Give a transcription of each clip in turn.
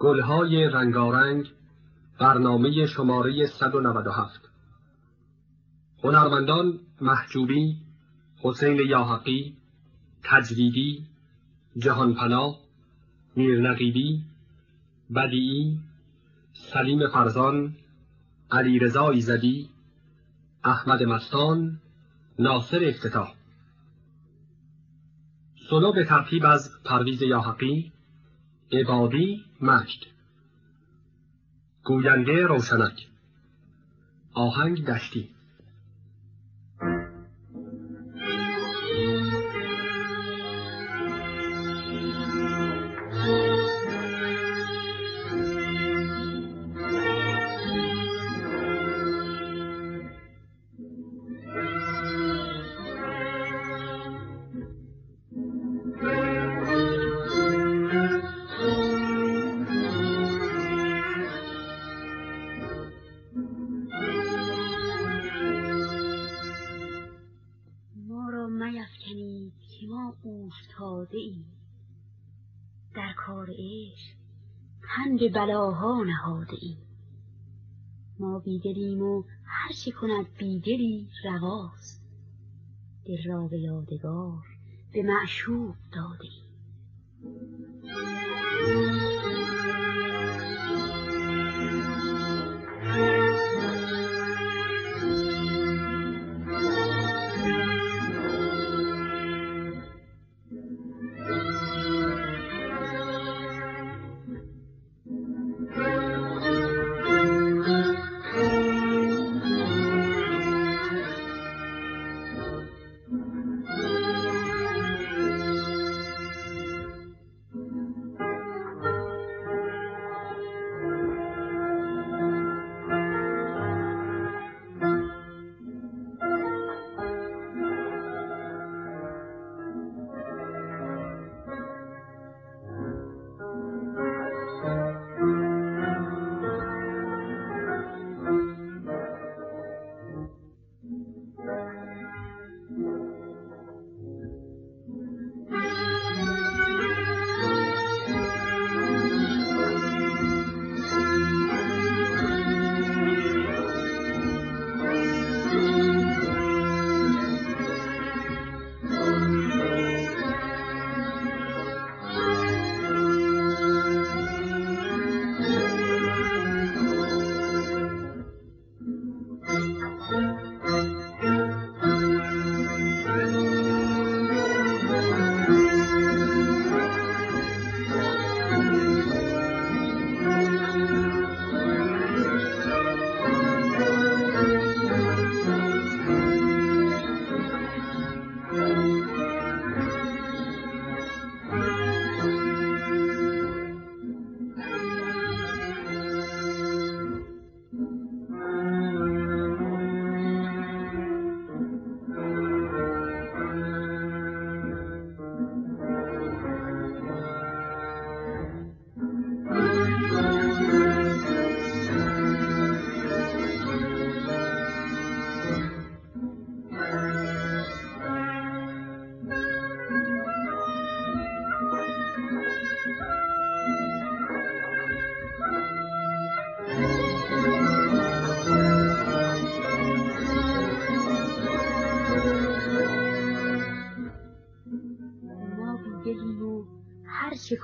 گلهای رنگارنگ برنامه شماره 197 هنرمندان محجوبی حسین یاحقی تجویدی جهانپناه میرنقیبی بدیعی سلیم فرزان علیرضا ایزدی احمد مستان ناصر افتتاح. سلو به ترتیب از پرویز یاحقی عبادی مجد گوینده روشنک. آهنگ دشتی بلاها نهاده ایم. ما بیدلیم و هر چه کند بیدلی رواست. دل را به یادگار به معشوق داده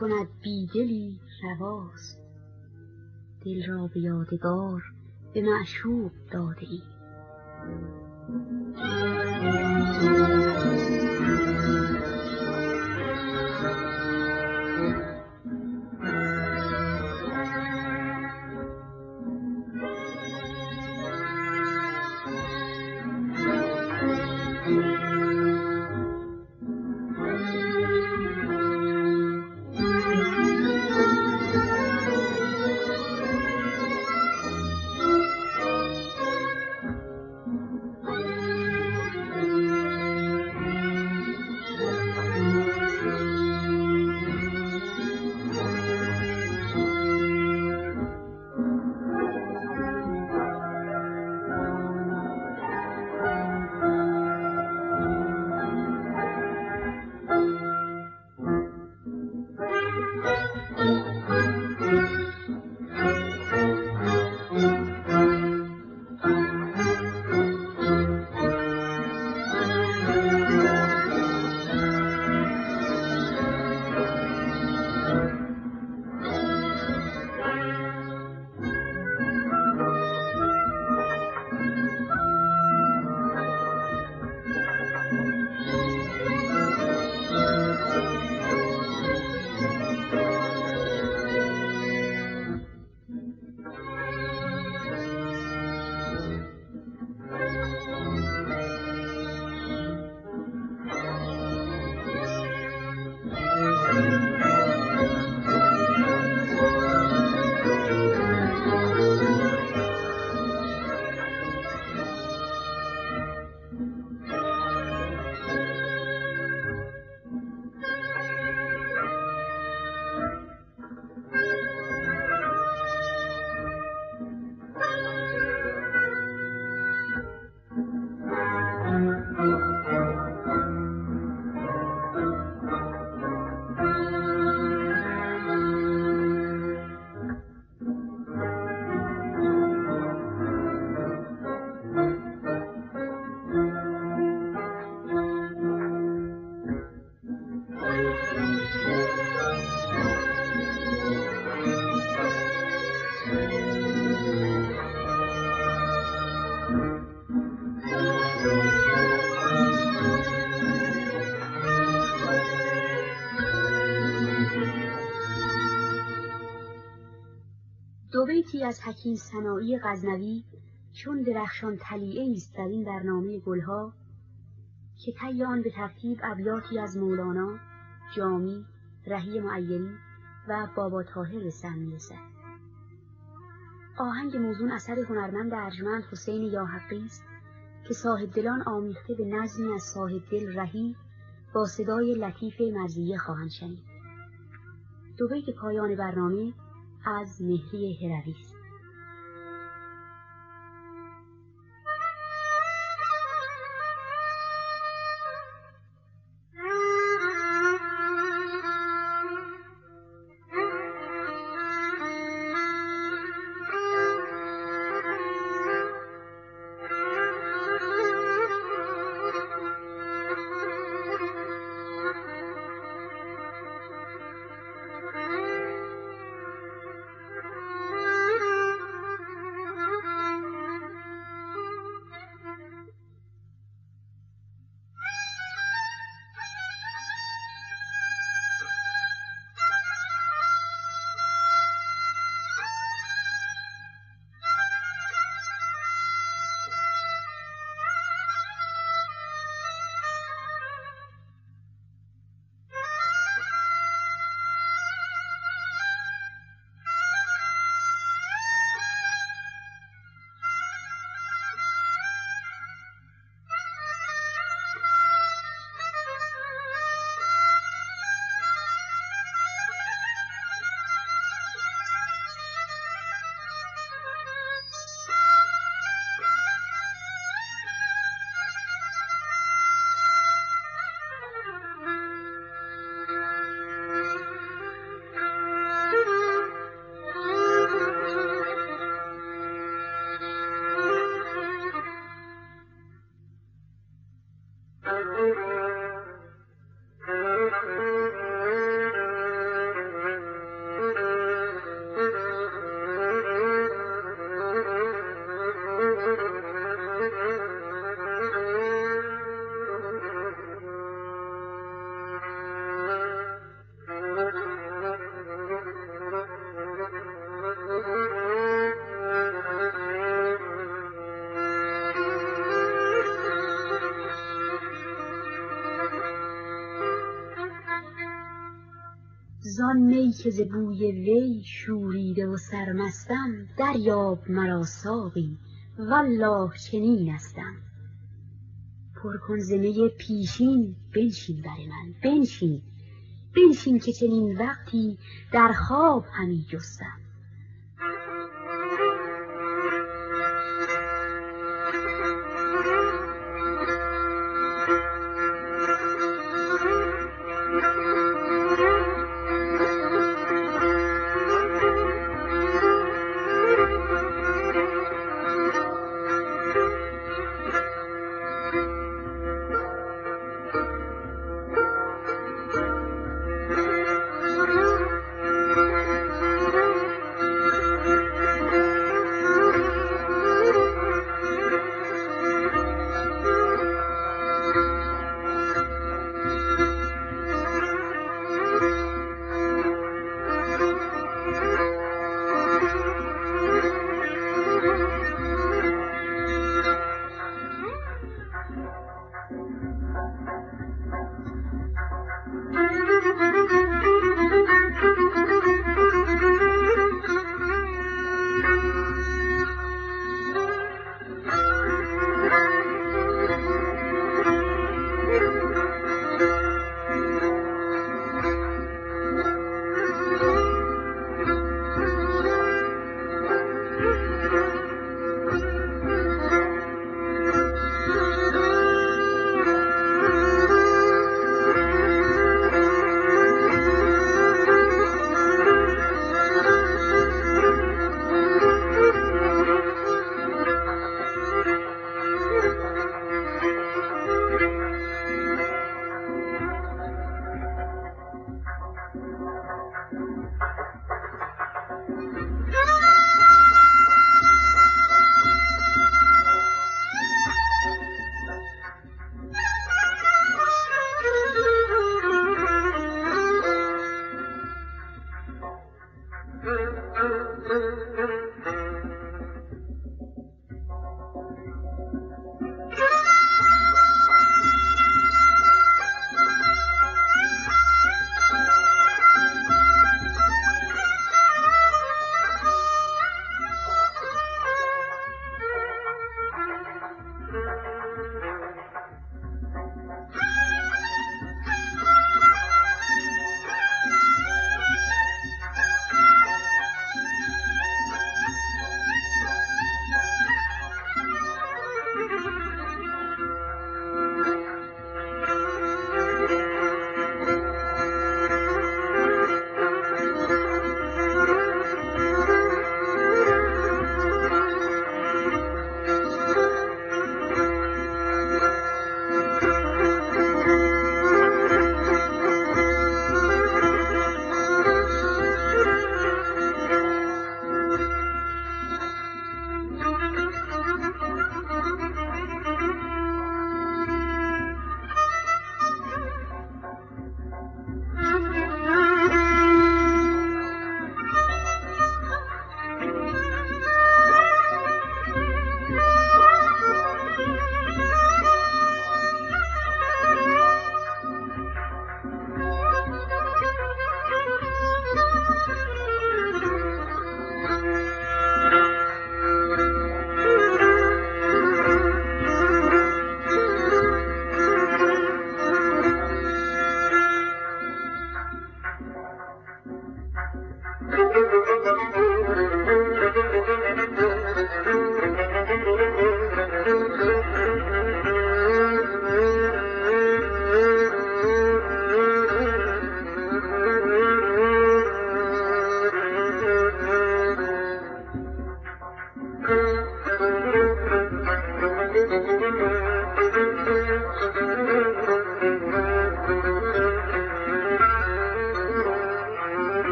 کند بیدلی رواست دل را به یادگار به معشوق داده ای. از حکیم سنایی غزنوی چون درخشان تلیعه است در این برنامه گلها که طی آن به ترتیب ابیاتی از مولانا جامی رهی معیری و بابا طاهر سر می‌رسد. آهنگ موزون اثر هنرمند ارجمند حسین یاحقی است که صاحب دلان آمیخته به نظمی از صاحب دل رهی با صدای لطیف مرزیه خواهند شنید. دو بیت پایان برنامه از مهری هروی که ز بوی وی شوریده و سرمستم دریاب مرا ساقی. والله چنینستم پر کن ز می پیشین بنشین بر من بنشین. بنشین که چنین وقتی در خواب همی جستم.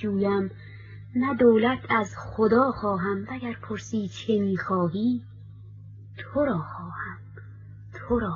جویم نه دولت از خدا خواهم. اگر پرسی چه می‌خواهی تو را خواهم. تو را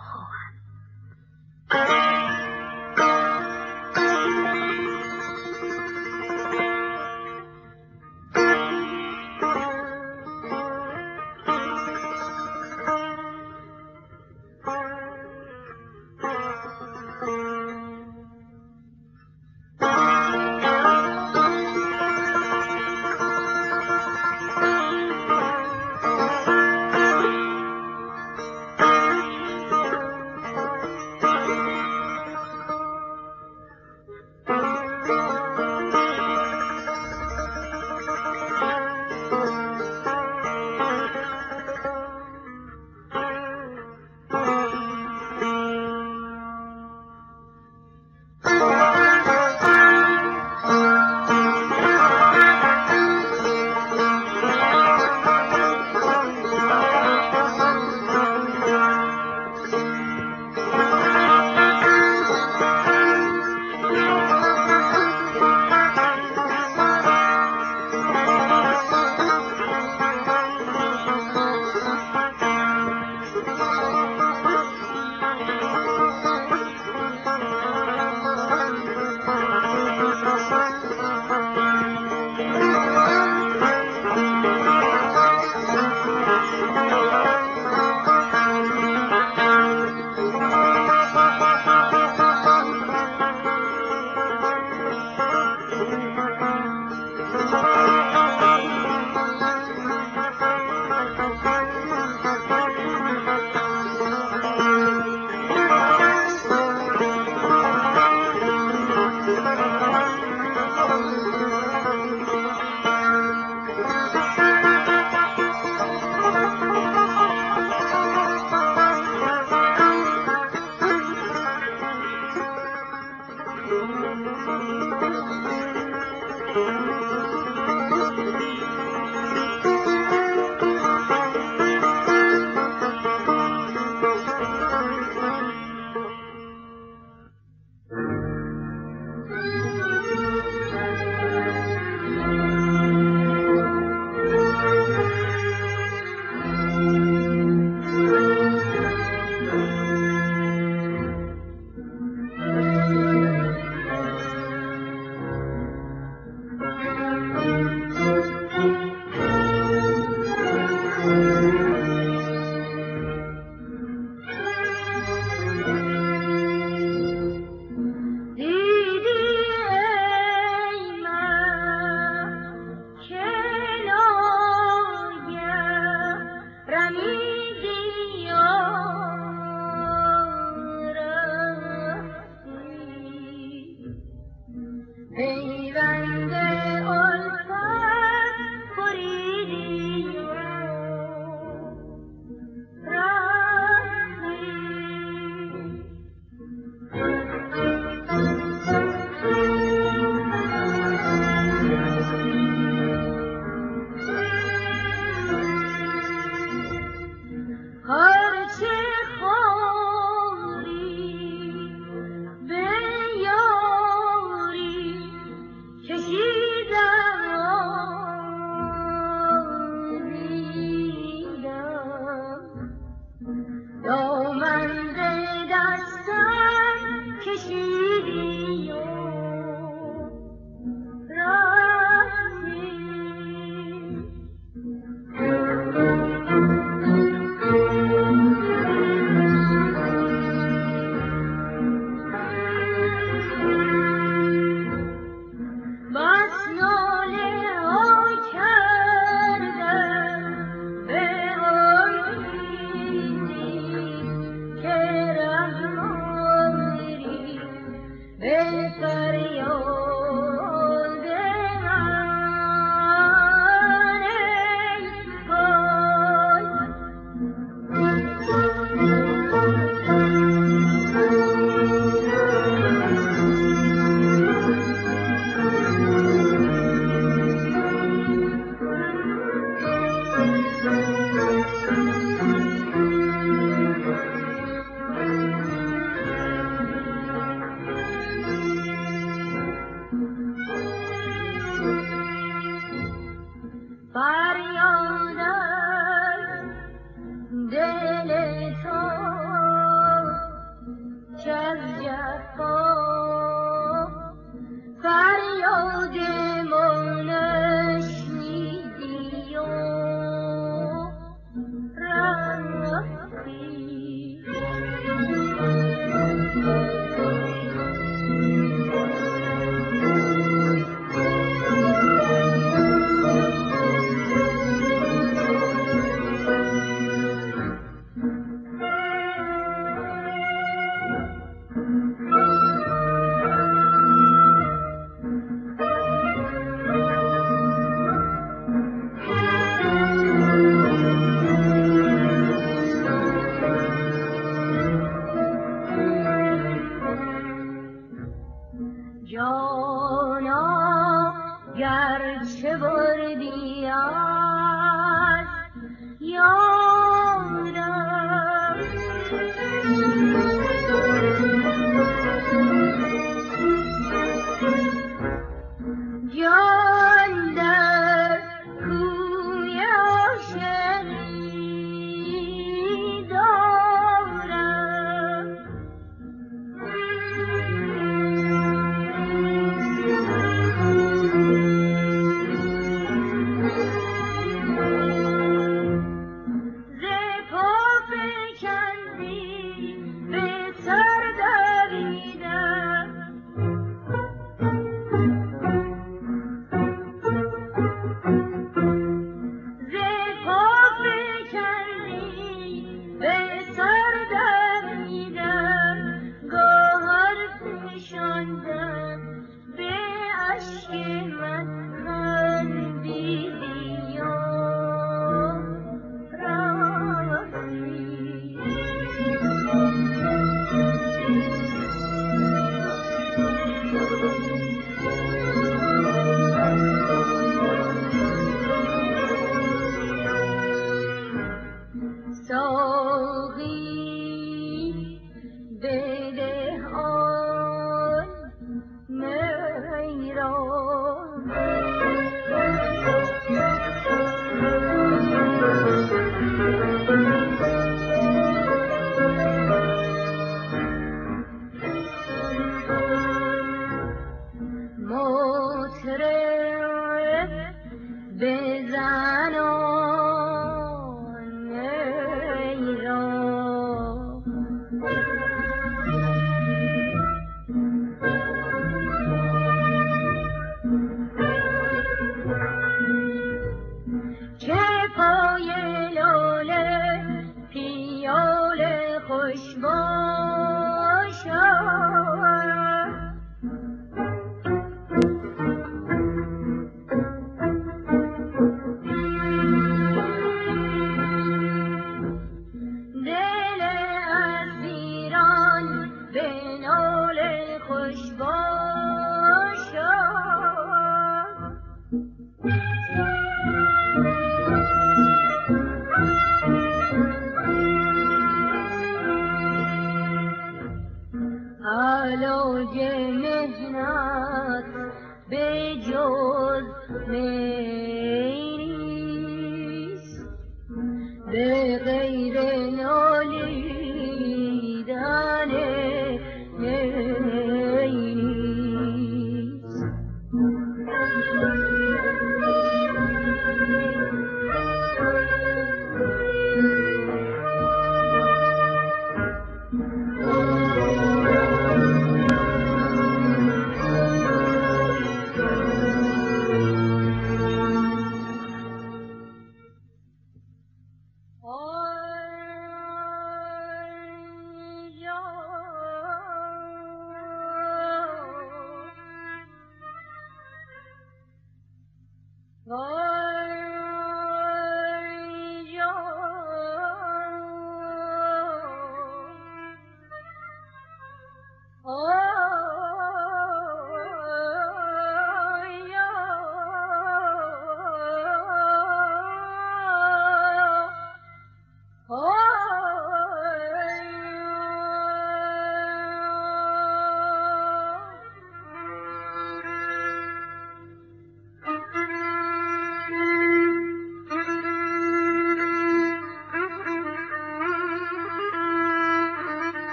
بیزار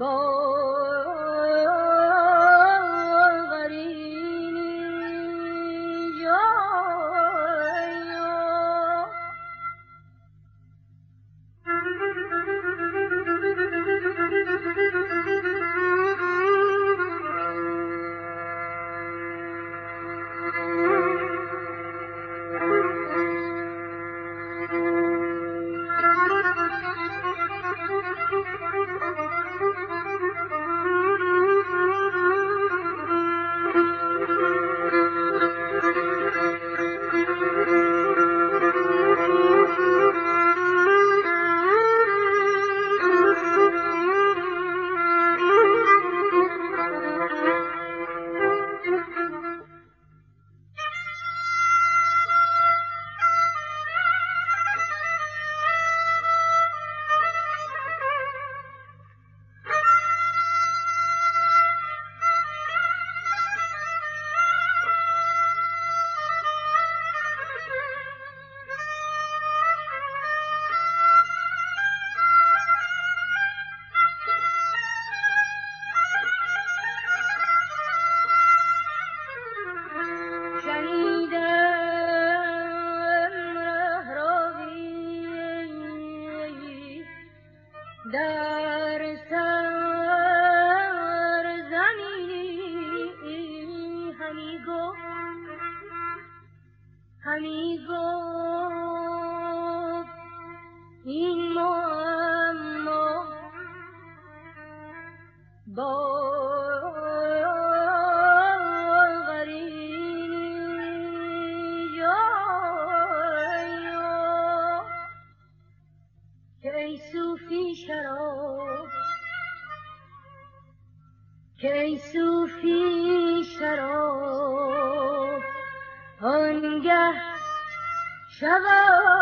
Oh. خواهم همی گفت این ما صوفی شراب آنگه شود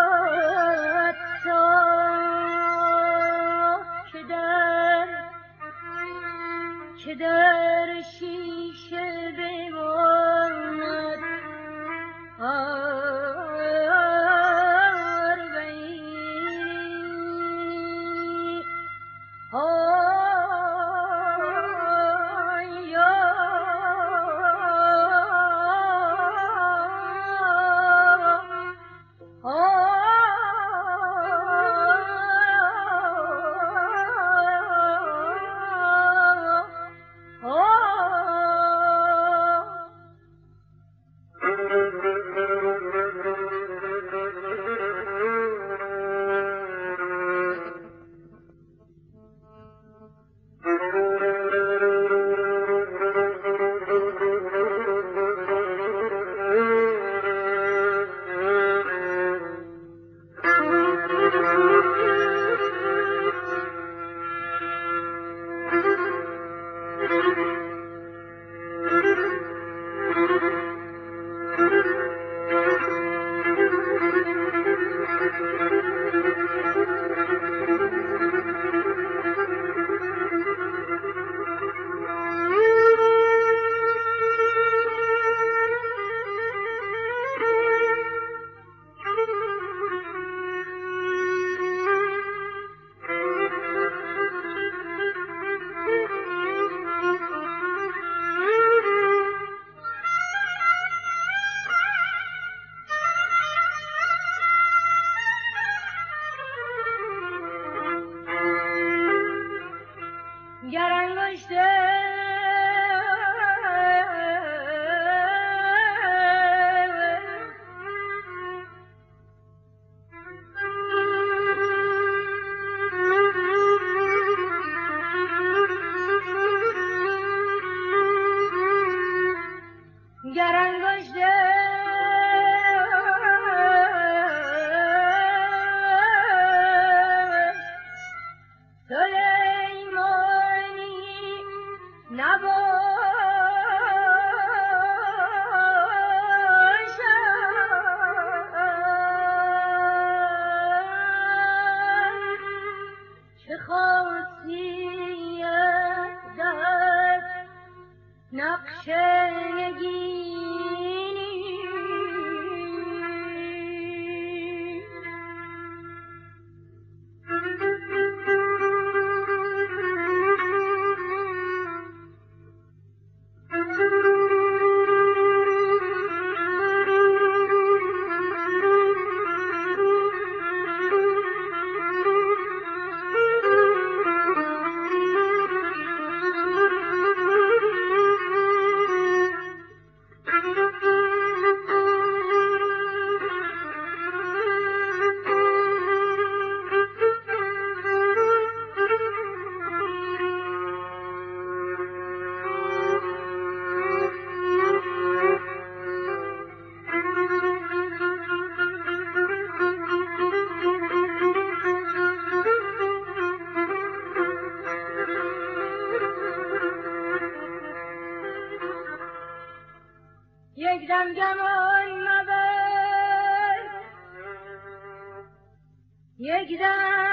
بنشستم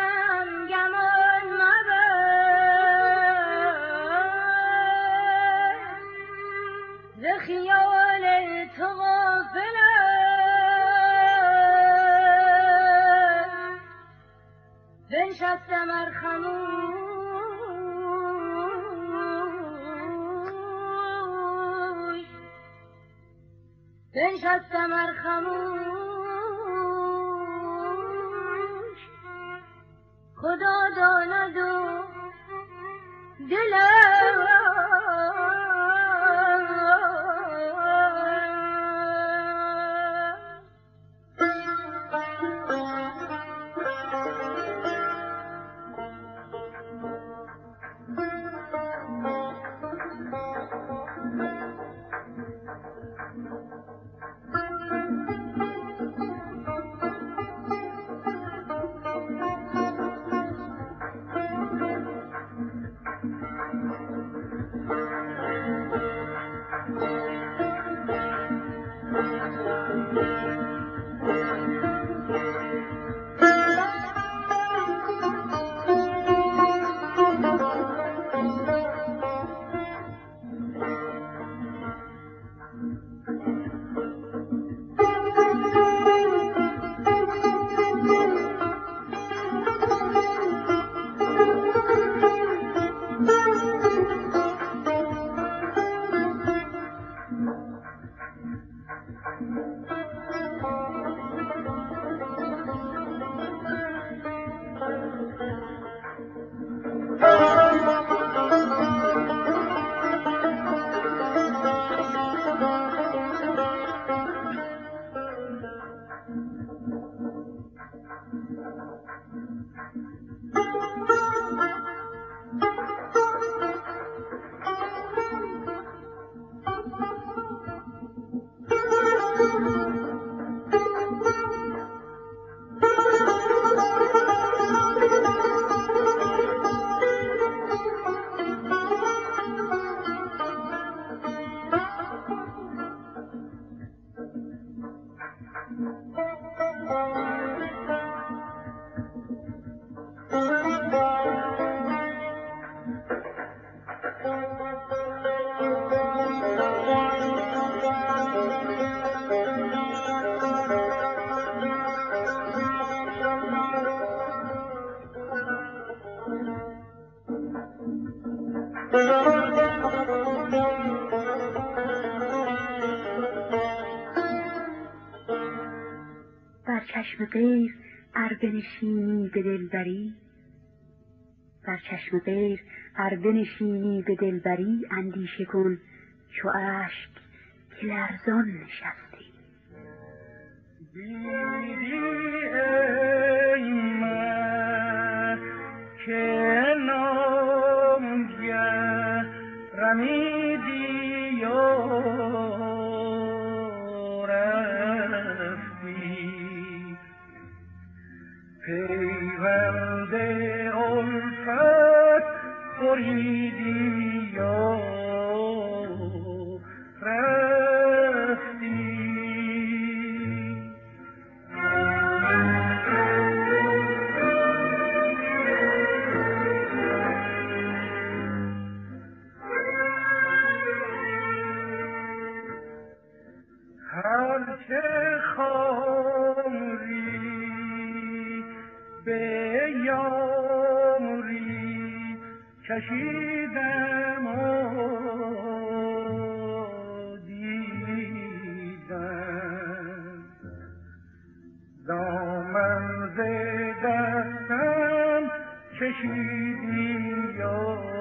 بنشینی به دلبری. در چشم غیر هر بنشینی به دلبری اندیشه کن چو اشک که لرزان نشستی. دیدی Glory. کشیدم و دیدم. دامن ز دستم کشیدی یا